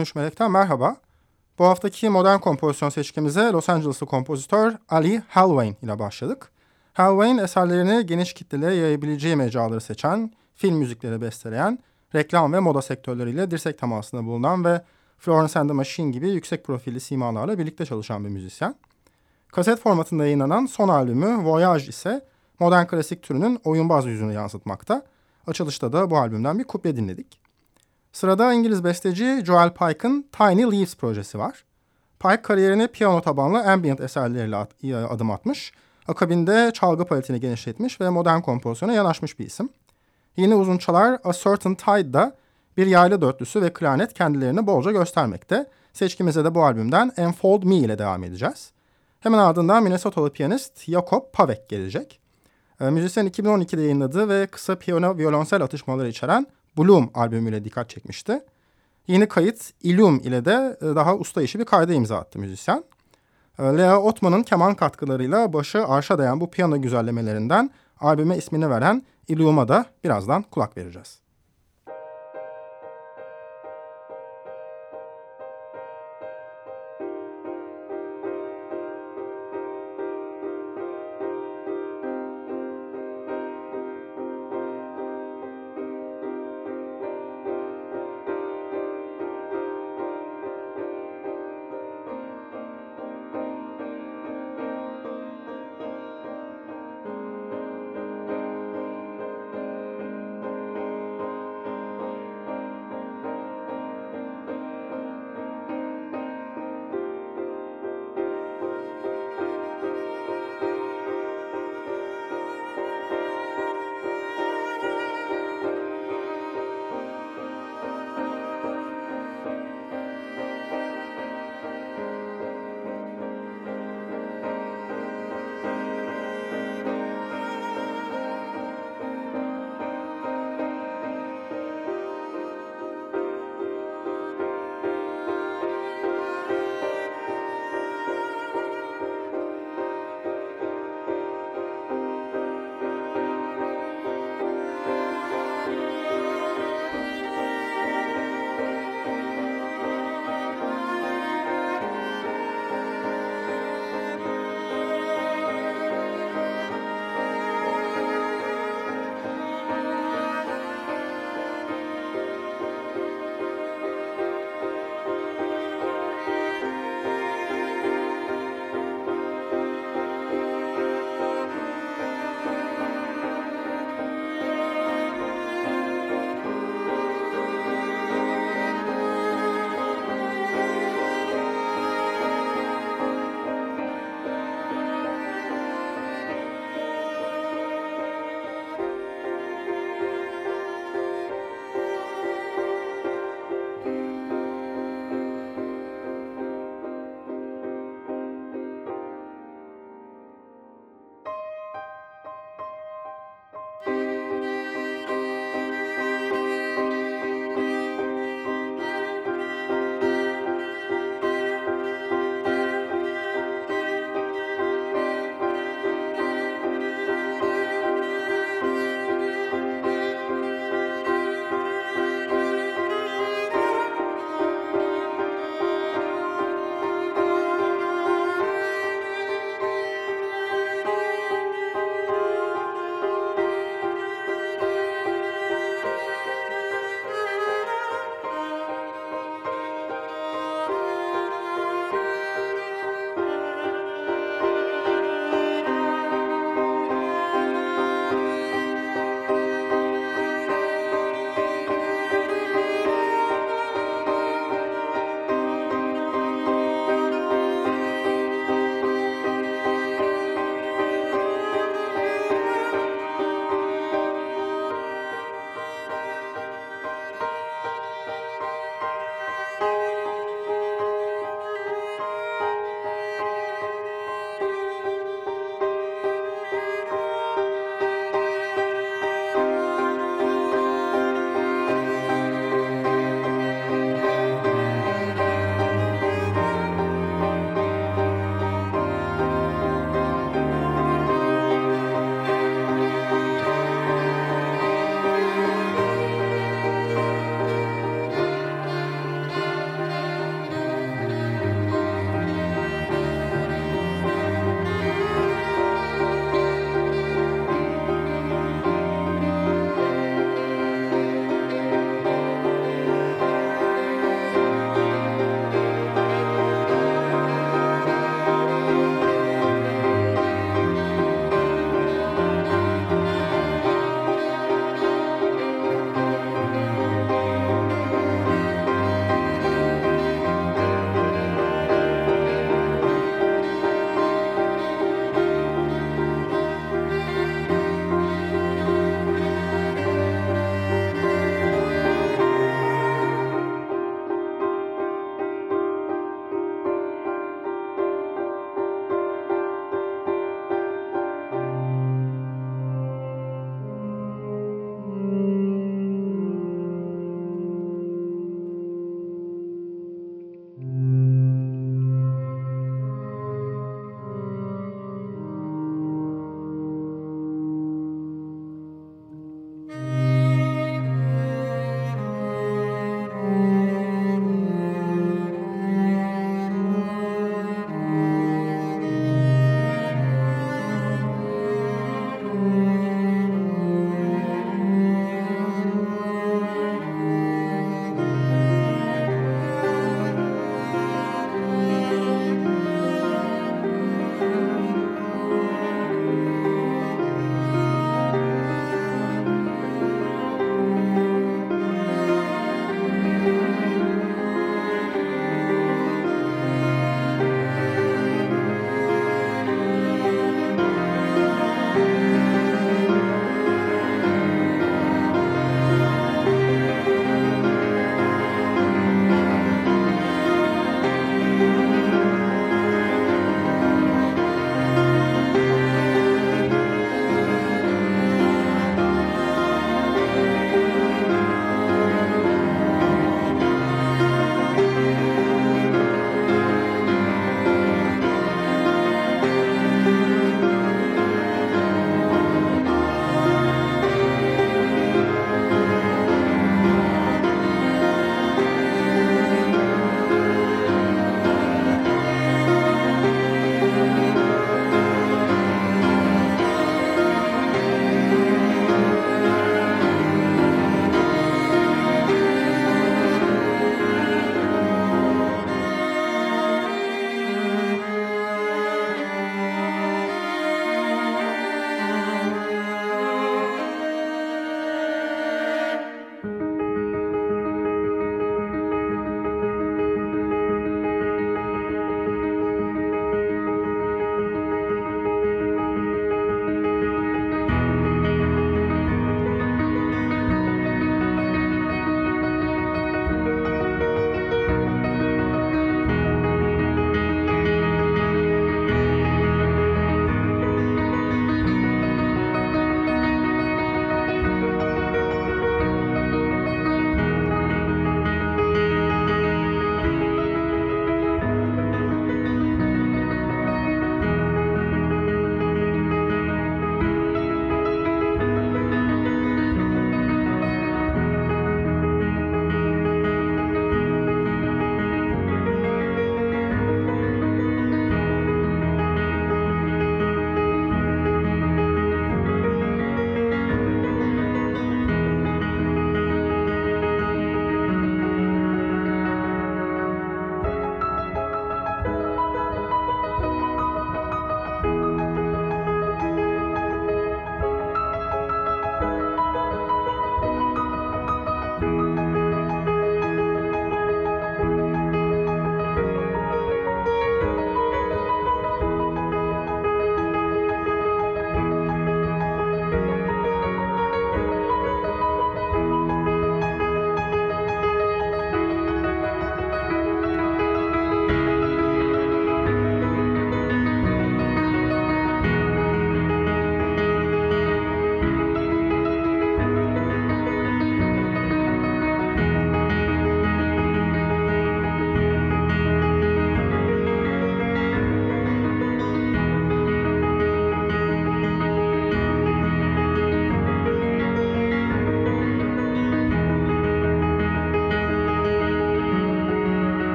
13 Melek'ten merhaba. Bu haftaki modern kompozisyon seçkimize Los Angeles'lı kompozitör Ali Halwain ile başladık. Halwain eserlerini geniş kitlelere yayabileceği mecraları seçen, film müzikleri besteleyen, reklam ve moda sektörleriyle dirsek temasında bulunan ve Florence and the Machine gibi yüksek profilli simalarla birlikte çalışan bir müzisyen. Kaset formatında yayınlanan son albümü Voyage ise modern klasik türünün oyunbaz yüzünü yansıtmakta. Açılışta da bu albümden bir kuple dinledik. Sırada İngiliz besteci Joel Pike'ın Tiny Leaves projesi var. Pike kariyerine piyano tabanlı ambient eserleriyle adım atmış. Akabinde çalgı paletini genişletmiş ve modern kompozisyona yanaşmış bir isim. Yine uzunçalar A Certain Tide'da bir yaylı dörtlüsü ve klarnet kendilerini bolca göstermekte. Seçkimize de bu albümden Enfold Me ile devam edeceğiz. Hemen ardından Minnesotalı piyanist Jakob Pavek gelecek. E, müzisyen 2012'de yayınladığı ve kısa piyano violonsel atışmaları içeren Bloom albümüyle dikkat çekmişti. Yeni kayıt Illum ile de e, daha usta işi bir kayda imza attı müzisyen. E, Lea Otman'ın keman katkılarıyla başı arşa dayan bu piyano güzellemelerinden albüme ismini veren Illum'a da birazdan kulak vereceğiz.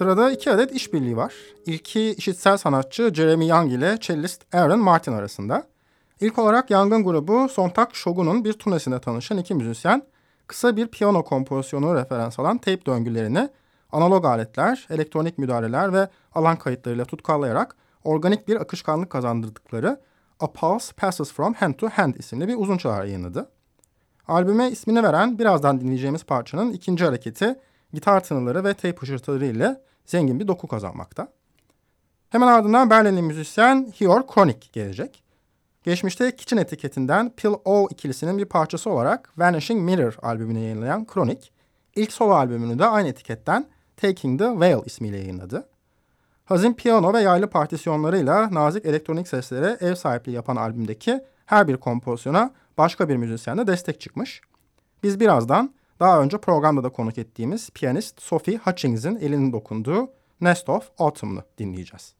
Sırada iki adet işbirliği var. İlki işitsel sanatçı Jeremy Young ile cellist Aaron Martin arasında. İlk olarak Young'ın grubu Sontak Shogun'un bir turnesinde tanışan iki müzisyen, kısa bir piyano kompozisyonu referans alan tape döngülerini analog aletler, elektronik müdahaleler ve alan kayıtlarıyla tutkallayarak organik bir akışkanlık kazandırdıkları A Pulse Passes From Hand to Hand isimli bir uzun çalar yayınladı. Albüme ismini veren birazdan dinleyeceğimiz parçanın ikinci hareketi gitar tınıları ve tape hışırtıları ile zengin bir doku kazanmakta. Hemen ardından Berlinli müzisyen Hior Kronik gelecek. Geçmişte Kitchen etiketinden Pill O ikilisinin bir parçası olarak Vanishing Mirror albümünü yayınlayan Kronik, ilk solo albümünü de aynı etiketten Taking the Veil ismiyle yayınladı. Hazin piyano ve yaylı partisyonlarıyla nazik elektronik seslere ev sahipliği yapan albümdeki her bir kompozisyona başka bir müzisyen de destek çıkmış. Biz birazdan daha önce programda da konuk ettiğimiz piyanist Sophie Hutchings'in elinin dokunduğu Nest of Autumn'u dinleyeceğiz.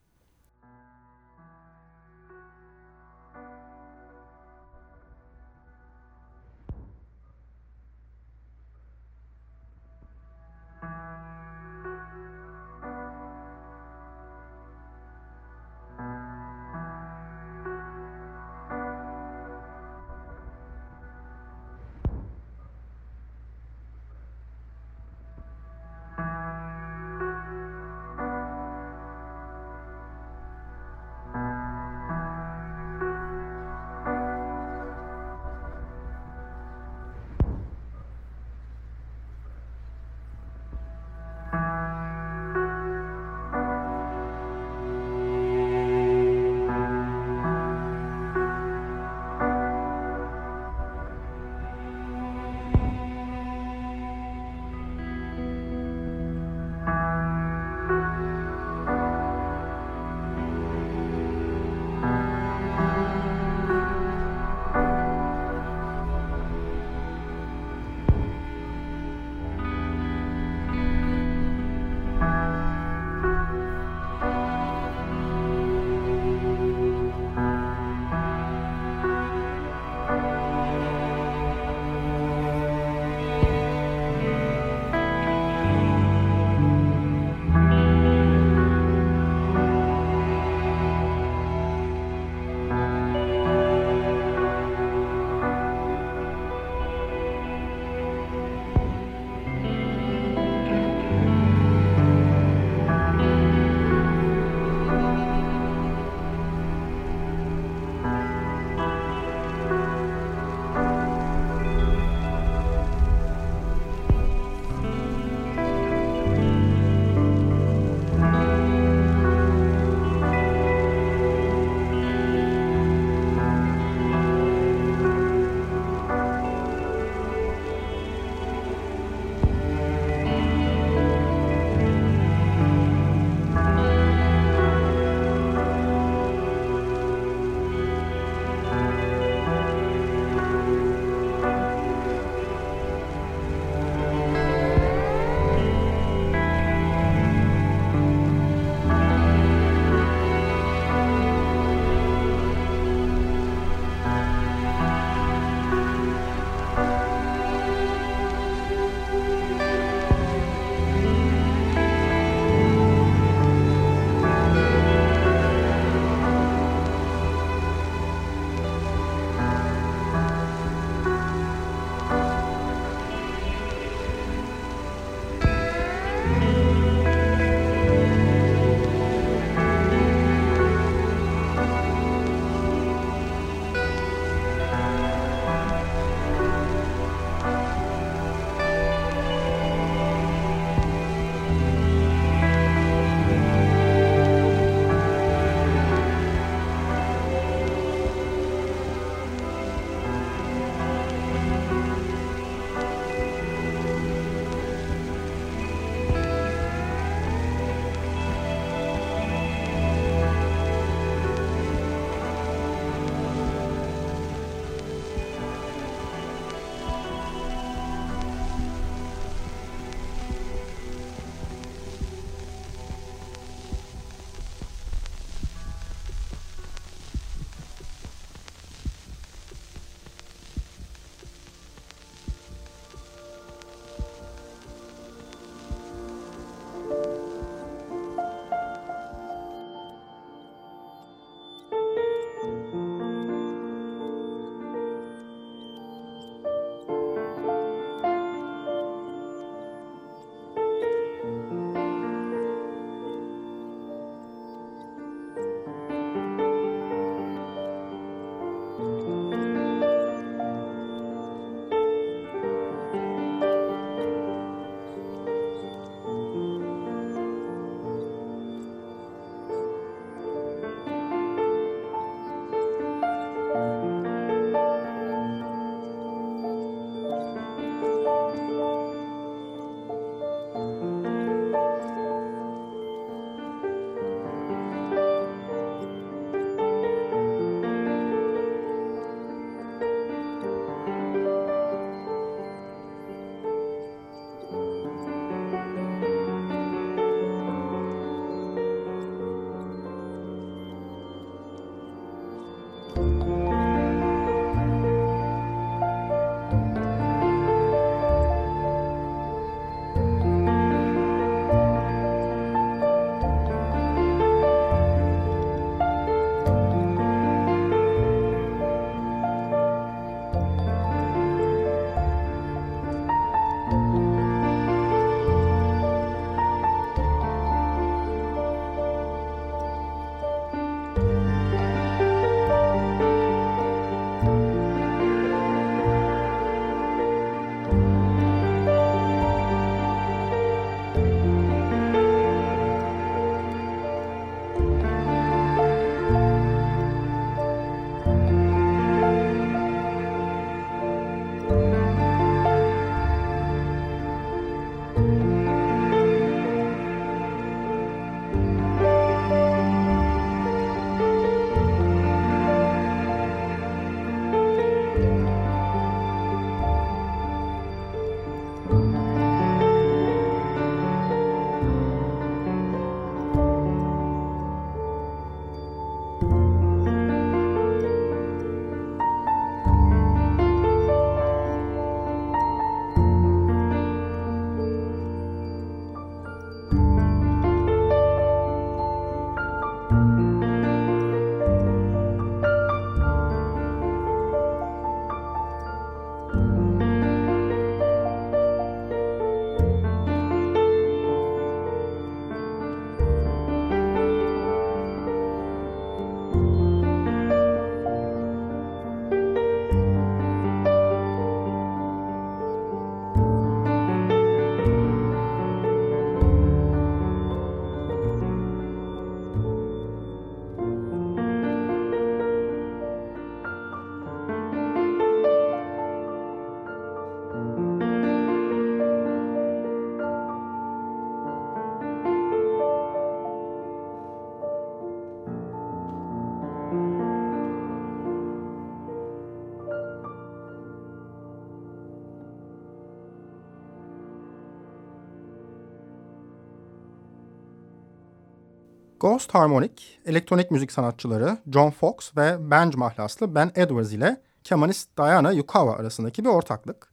Ghost Harmonic, elektronik müzik sanatçıları John Fox ve band mahlaslı Ben Edwards ile kemanist Diana Yukawa arasındaki bir ortaklık.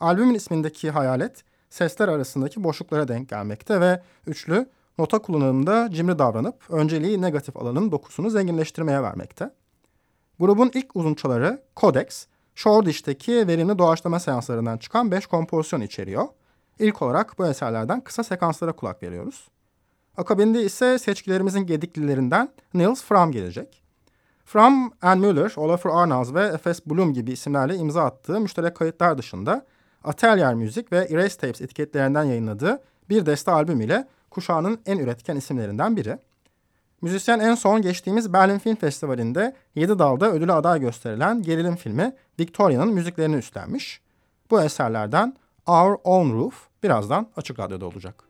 Albümün ismindeki hayalet sesler arasındaki boşluklara denk gelmekte ve üçlü nota kullanımında cimri davranıp önceliği negatif alanın dokusunu zenginleştirmeye vermekte. Grubun ilk uzunçaları Codex, Shoredish'teki verimli doğaçlama seanslarından çıkan 5 kompozisyon içeriyor. İlk olarak bu eserlerden kısa sekanslara kulak veriyoruz. Akabinde ise seçkilerimizin gediklilerinden Niels Fram gelecek. Fram, Ann Müller, Olafur Arnaz ve Efes Bloom gibi isimlerle imza attığı müşterek kayıtlar dışında Atelier Müzik ve Erase Tapes etiketlerinden yayınladığı bir deste albüm ile kuşağının en üretken isimlerinden biri. Müzisyen en son geçtiğimiz Berlin Film Festivali'nde 7 dalda ödüle aday gösterilen gerilim filmi Victoria'nın müziklerini üstlenmiş. Bu eserlerden Our Own Roof birazdan Açık Radyo'da olacak.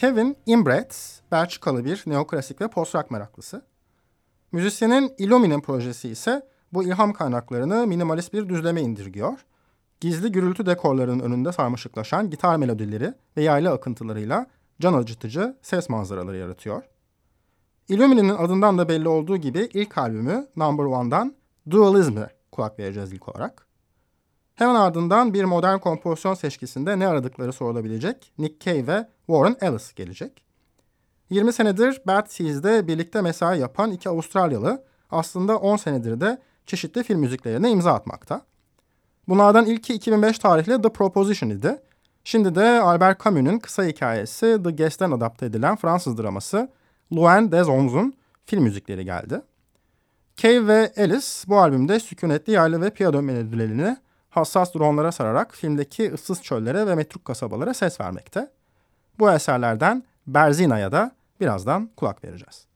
Kevin Imbret, Belçikalı bir neoklasik ve post-rock meraklısı. Müzisyenin Illumine projesi ise bu ilham kaynaklarını minimalist bir düzleme indirgiyor. Gizli gürültü dekorlarının önünde sarmaşıklaşan gitar melodileri ve yaylı akıntılarıyla can acıtıcı ses manzaraları yaratıyor. Illumine'nin adından da belli olduğu gibi ilk albümü Number One'dan Dualism'e kulak vereceğiz ilk olarak. Hemen ardından bir modern kompozisyon seçkisinde ne aradıkları sorulabilecek Nick Cave ve Warren Ellis gelecek. 20 senedir Bad Seas'de birlikte mesai yapan iki Avustralyalı aslında 10 senedir de çeşitli film müziklerine imza atmakta. Bunlardan ilki 2005 tarihli The Proposition idi. Şimdi de Albert Camus'un kısa hikayesi The Guest'ten adapte edilen Fransız draması Loin des Onz'un film müzikleri geldi. Cave ve Ellis bu albümde sükunetli yaylı ve piyano melodilerini hassas dronlara sararak filmdeki ıssız çöllere ve metruk kasabalara ses vermekte. Bu eserlerden Berzina'ya da birazdan kulak vereceğiz.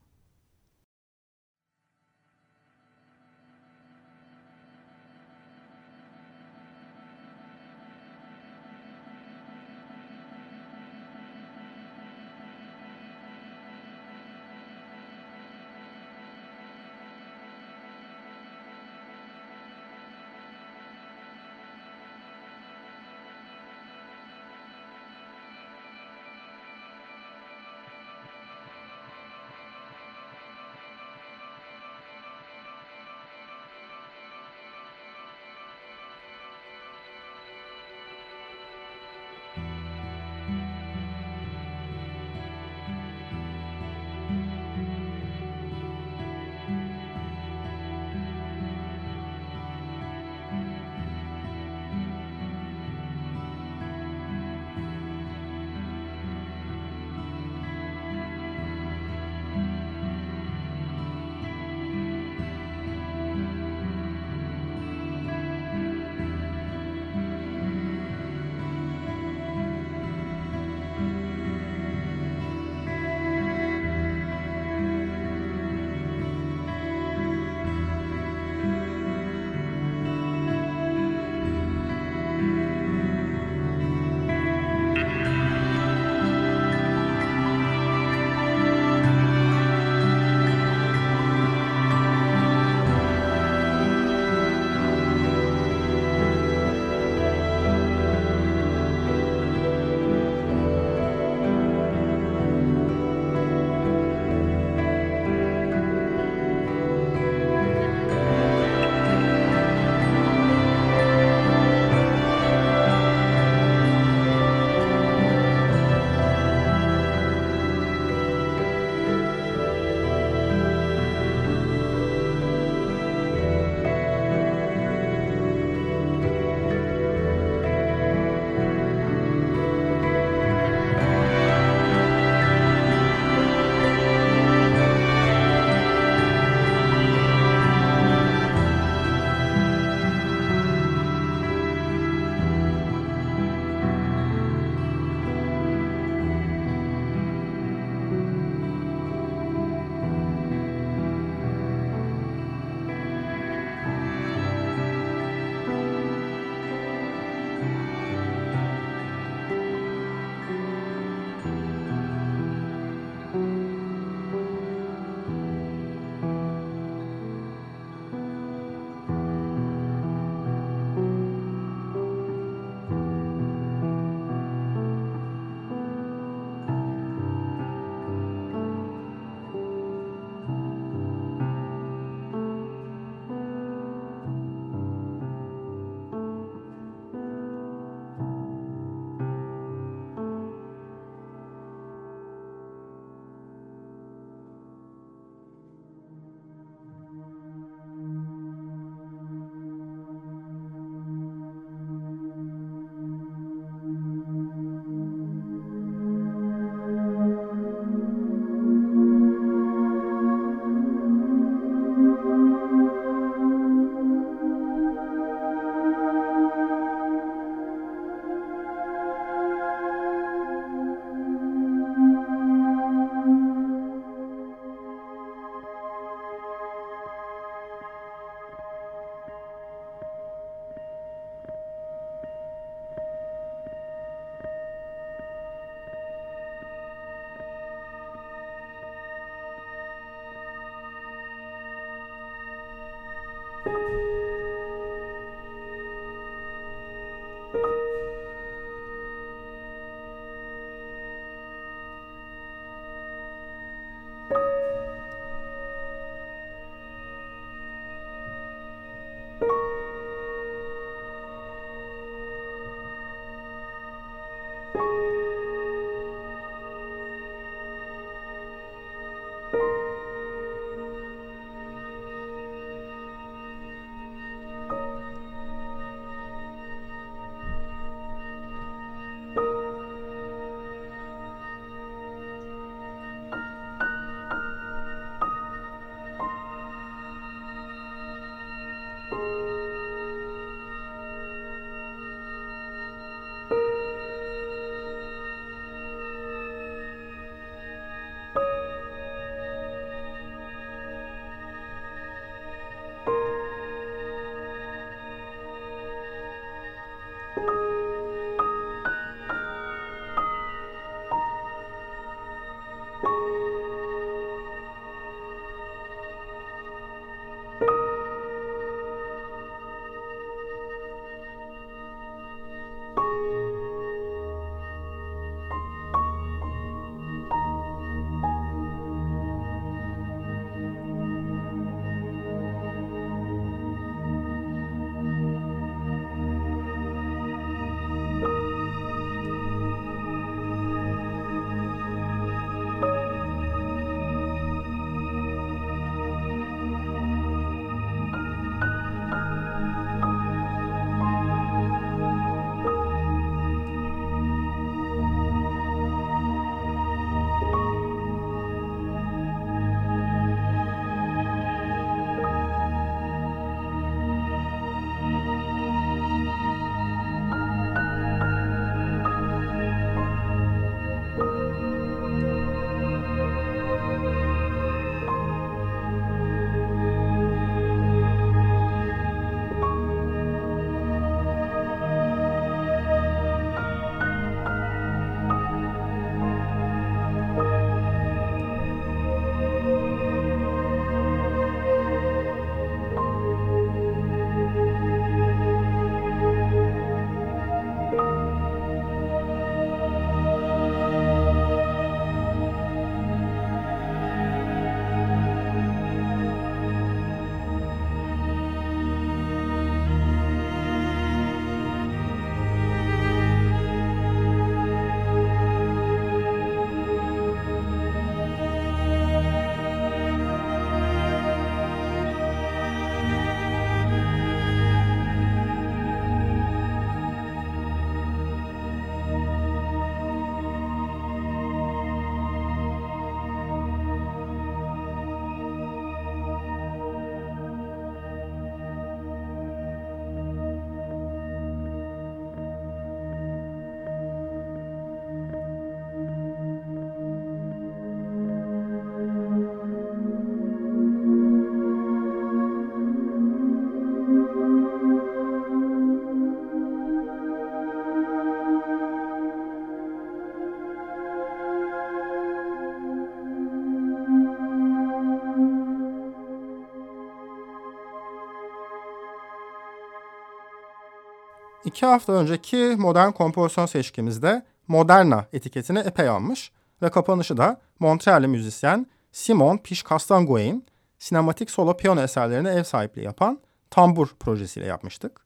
İki hafta önceki modern kompozisyon seçkimizde Moderna etiketini epey almış ve kapanışı da Montreal'li müzisyen Simon Pichkastangoy'in sinematik solo piyano eserlerine ev sahipliği yapan Tambur projesiyle yapmıştık.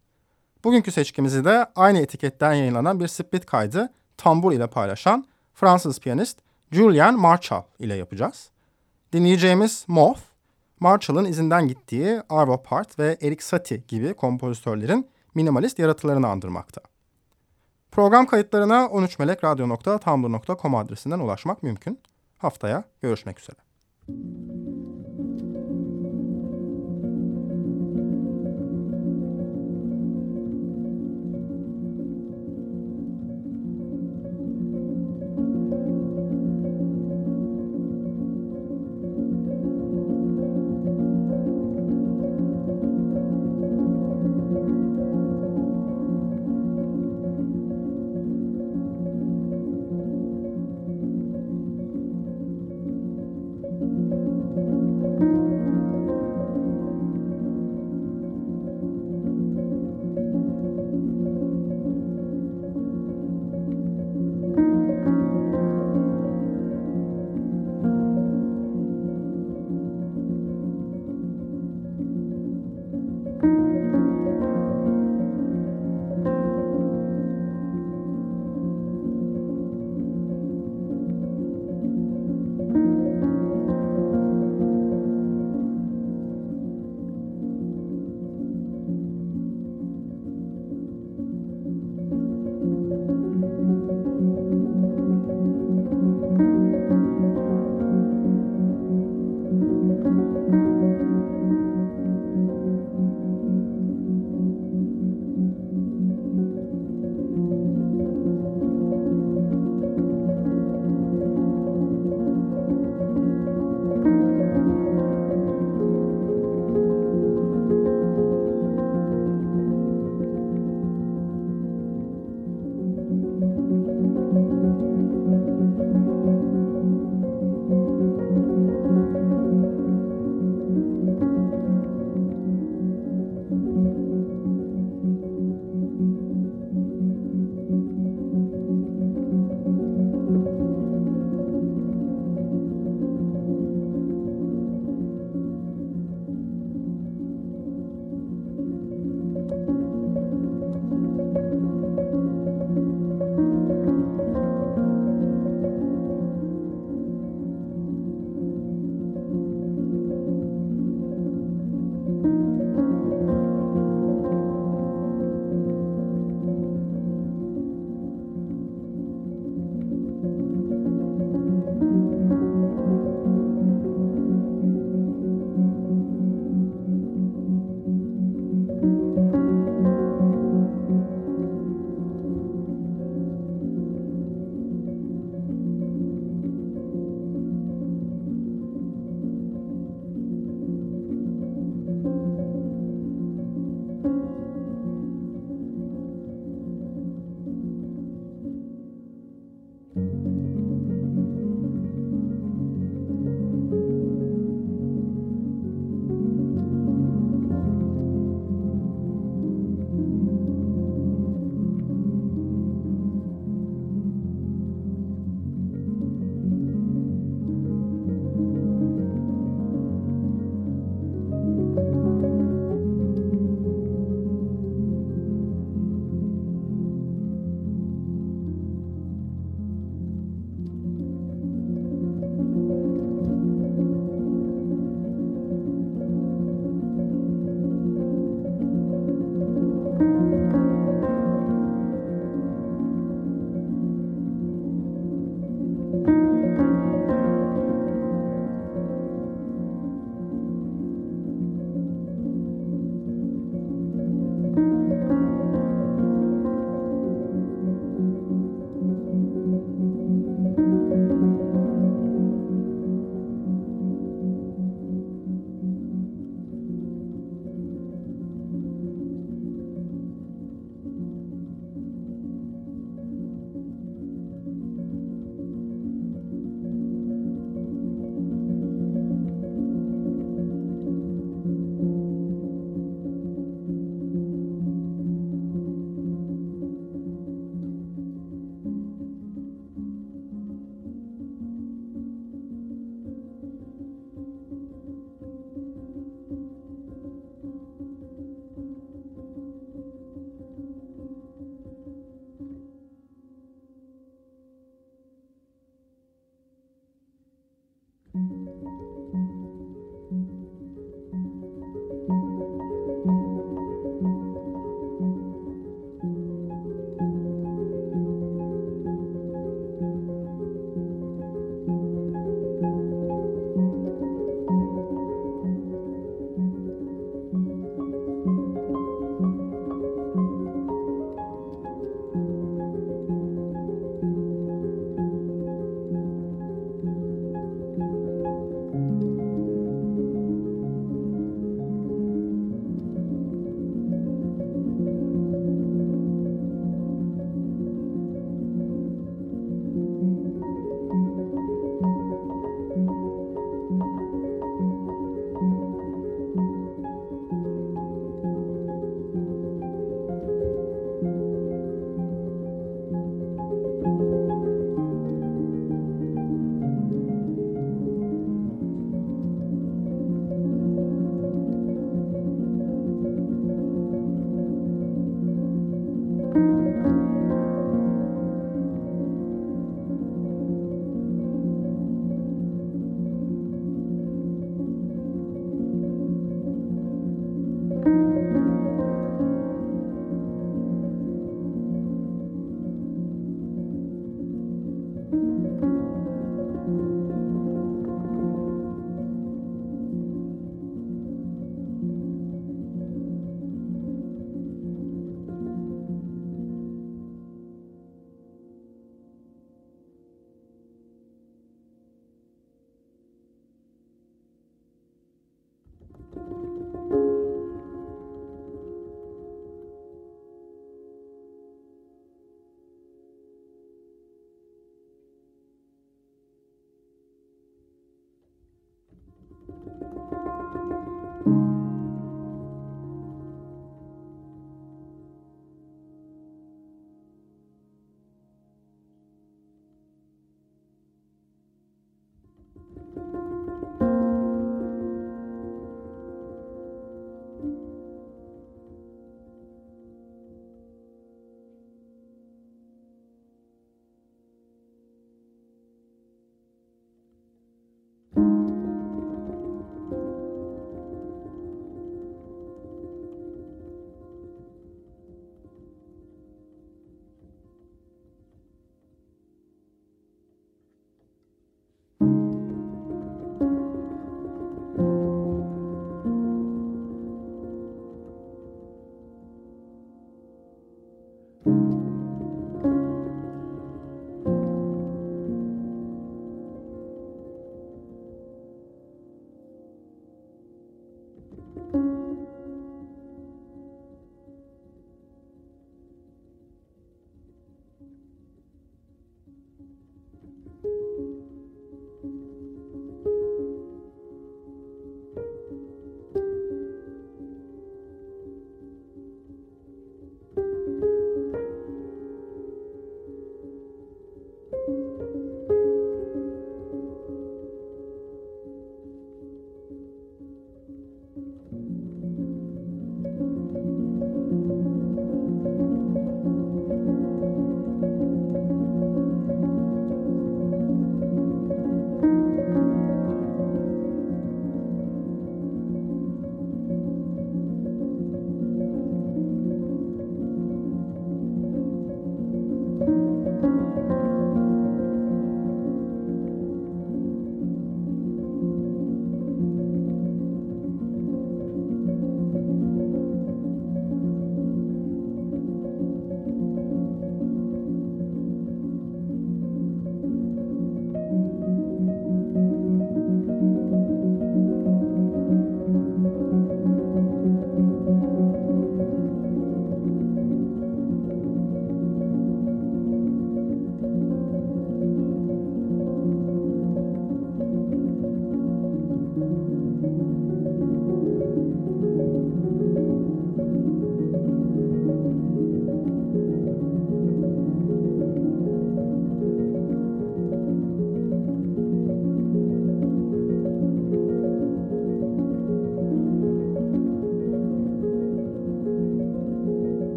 Bugünkü seçkimizi de aynı etiketten yayınlanan bir split kaydı Tambur ile paylaşan Fransız piyanist Julian Marchal ile yapacağız. Dinleyeceğimiz Moth, Marshall'ın izinden gittiği Arvo Part ve Erik Satie gibi kompozitörlerin minimalist yaratılarını andırmakta. Program kayıtlarına 13melekradyo.tumblr.com adresinden ulaşmak mümkün. Haftaya görüşmek üzere.